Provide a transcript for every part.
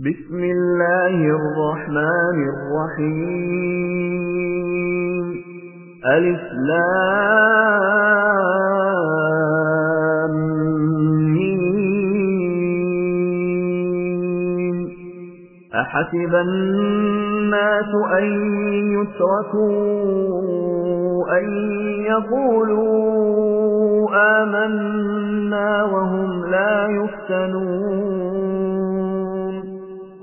بسم الله الرحمن الرحيم. ألف لام مين أحسب الناس أن يتركوا أن يقولوا آمنا وهم لا يفتنون.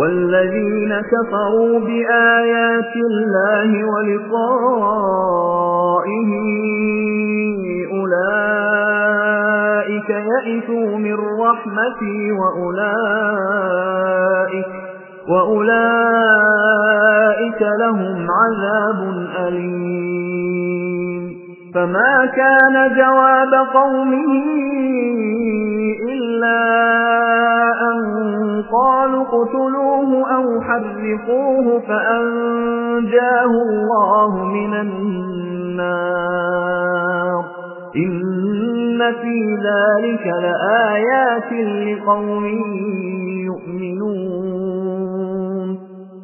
والذين كفروا بآيات الله ولقائه أولئك يئسوا من رحمتي وأولئك وأولئك لهم عذاب أليم. فما كان جواب قومه إلا قالوا اقتلوه أو حرقوه فأنجاه الله من النار. إن في ذلك لآيات لقوم يؤمنون.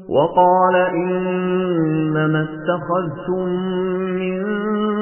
وقال إنما اتخذتم من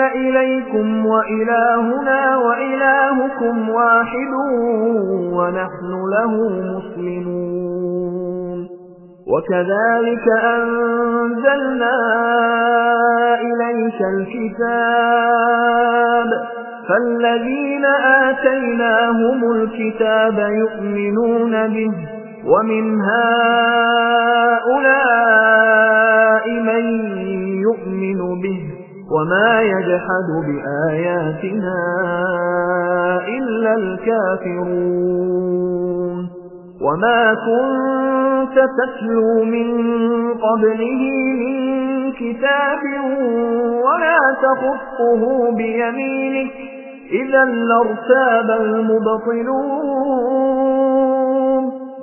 إليكم وإلهنا وإلهكم واحد ونحن له مسلمون وكذلك أنزلنا إليك الكتاب فالذين آتيناهم الكتاب يؤمنون به ومن هؤلاء من يؤمن به وما يجحد بآياتنا إلا الكافرون وما كنت تتلو من قبله من كتاب ولا تخطه بيمينك إذا لارتاب المبطلون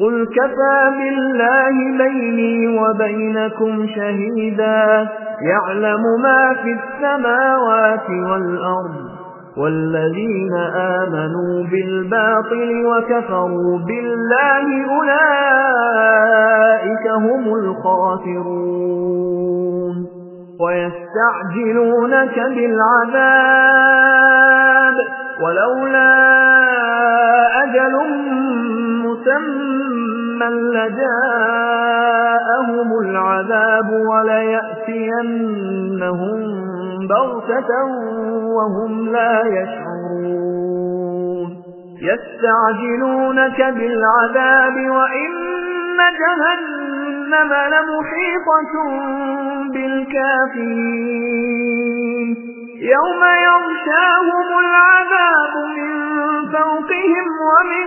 قل كفى بالله بيني وبينكم شهيدا. يعلم ما في السماوات والأرض والذين آمنوا بالباطل وكفروا بالله أولئك هم الخاسرون. ويستعجلونك بالعذاب. ولولا أجل مسمى لجاءهم العذاب وليأتينهم بغتة وهم لا يشعرون يستعجلونك بالعذاب وإن جهنم لمحيطة بالكافرين يوم يغشاهم العذاب من فوقهم ومن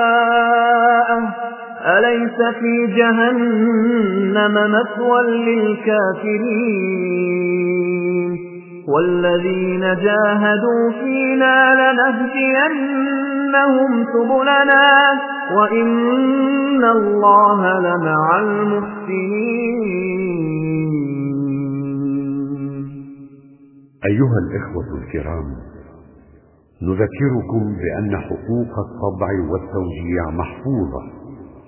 أليس في جهنم مثوى للكافرين؟ والذين جاهدوا فينا لنهدينهم سبلنا وإن الله لمع المحسنين. أيها الإخوة الكرام نذكركم بأن حقوق الطبع والتوزيع محفوظة.